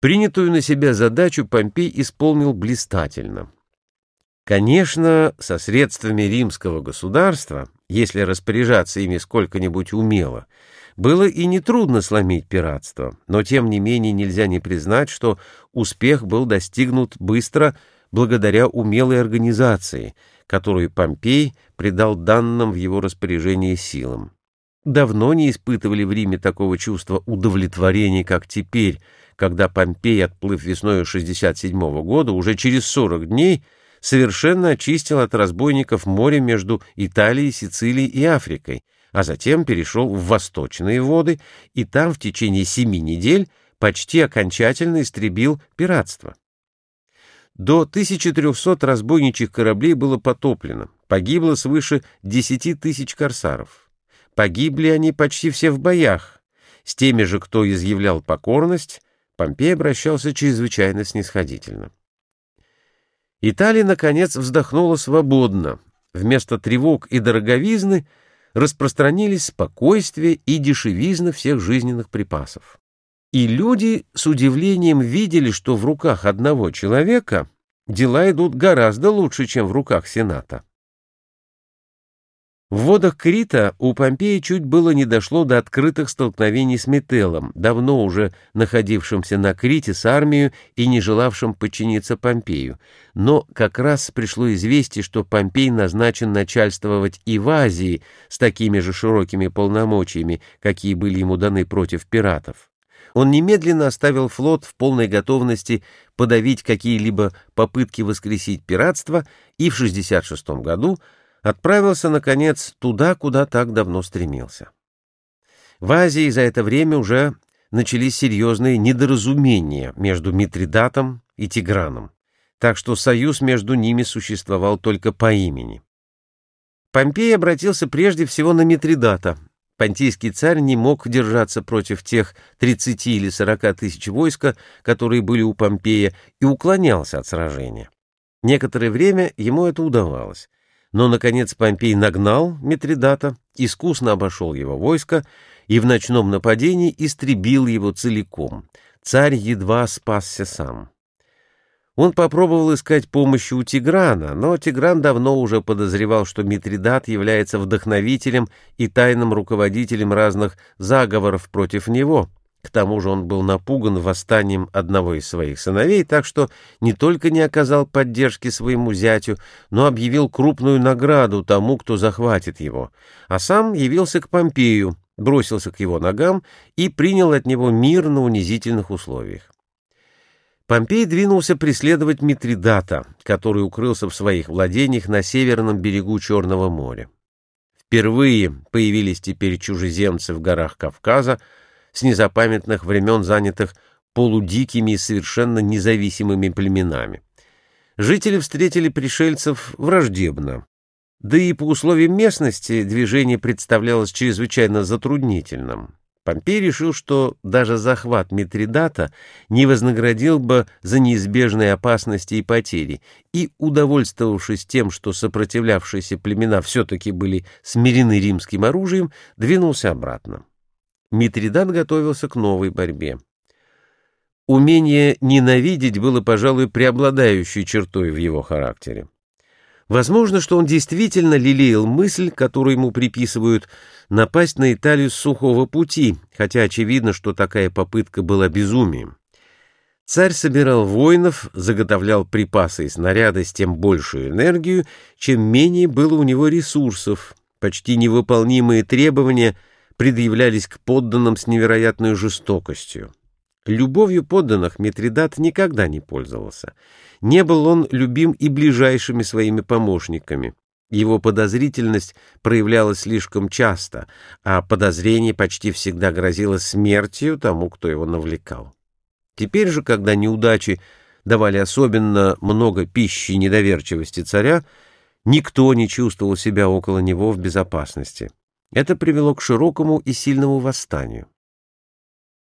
Принятую на себя задачу Помпей исполнил блистательно. Конечно, со средствами римского государства, если распоряжаться ими сколько-нибудь умело, было и нетрудно сломить пиратство, но тем не менее нельзя не признать, что успех был достигнут быстро благодаря умелой организации, которую Помпей придал данным в его распоряжении силам. Давно не испытывали в Риме такого чувства удовлетворения, как теперь, когда Помпей, отплыв весной 67 -го года, уже через 40 дней совершенно очистил от разбойников море между Италией, Сицилией и Африкой, а затем перешел в восточные воды и там в течение семи недель почти окончательно истребил пиратство. До 1300 разбойничьих кораблей было потоплено, погибло свыше 10 тысяч корсаров. Погибли они почти все в боях. С теми же, кто изъявлял покорность, Помпей обращался чрезвычайно снисходительно. Италия, наконец, вздохнула свободно. Вместо тревог и дороговизны распространились спокойствие и дешевизна всех жизненных припасов. И люди с удивлением видели, что в руках одного человека дела идут гораздо лучше, чем в руках Сената. В водах Крита у Помпея чуть было не дошло до открытых столкновений с Метеллом, давно уже находившимся на Крите с армией и не желавшим подчиниться Помпею. Но как раз пришло известие, что Помпей назначен начальствовать и в Азии с такими же широкими полномочиями, какие были ему даны против пиратов. Он немедленно оставил флот в полной готовности подавить какие-либо попытки воскресить пиратство и в 66 году отправился, наконец, туда, куда так давно стремился. В Азии за это время уже начались серьезные недоразумения между Митридатом и Тиграном, так что союз между ними существовал только по имени. Помпей обратился прежде всего на Митридата. Понтийский царь не мог держаться против тех 30 или 40 тысяч войска, которые были у Помпея, и уклонялся от сражения. Некоторое время ему это удавалось. Но, наконец, Помпей нагнал Митридата, искусно обошел его войско и в ночном нападении истребил его целиком. Царь едва спасся сам. Он попробовал искать помощи у Тиграна, но Тигран давно уже подозревал, что Митридат является вдохновителем и тайным руководителем разных заговоров против него — к тому же он был напуган восстанием одного из своих сыновей, так что не только не оказал поддержки своему зятю, но объявил крупную награду тому, кто захватит его, а сам явился к Помпею, бросился к его ногам и принял от него мир на унизительных условиях. Помпей двинулся преследовать Митридата, который укрылся в своих владениях на северном берегу Черного моря. Впервые появились теперь чужеземцы в горах Кавказа, с незапамятных времен занятых полудикими и совершенно независимыми племенами. Жители встретили пришельцев враждебно, да и по условиям местности движение представлялось чрезвычайно затруднительным. Помпей решил, что даже захват Митридата не вознаградил бы за неизбежные опасности и потери, и, удовольствовавшись тем, что сопротивлявшиеся племена все-таки были смирены римским оружием, двинулся обратно. Митридат готовился к новой борьбе. Умение ненавидеть было, пожалуй, преобладающей чертой в его характере. Возможно, что он действительно лелеял мысль, которую ему приписывают, напасть на Италию с сухого пути, хотя очевидно, что такая попытка была безумием. Царь собирал воинов, заготовлял припасы и снаряды с тем большую энергию, чем менее было у него ресурсов. Почти невыполнимые требования – предъявлялись к подданным с невероятной жестокостью. Любовью подданных Митридат никогда не пользовался. Не был он любим и ближайшими своими помощниками. Его подозрительность проявлялась слишком часто, а подозрение почти всегда грозило смертью тому, кто его навлекал. Теперь же, когда неудачи давали особенно много пищи и недоверчивости царя, никто не чувствовал себя около него в безопасности. Это привело к широкому и сильному восстанию.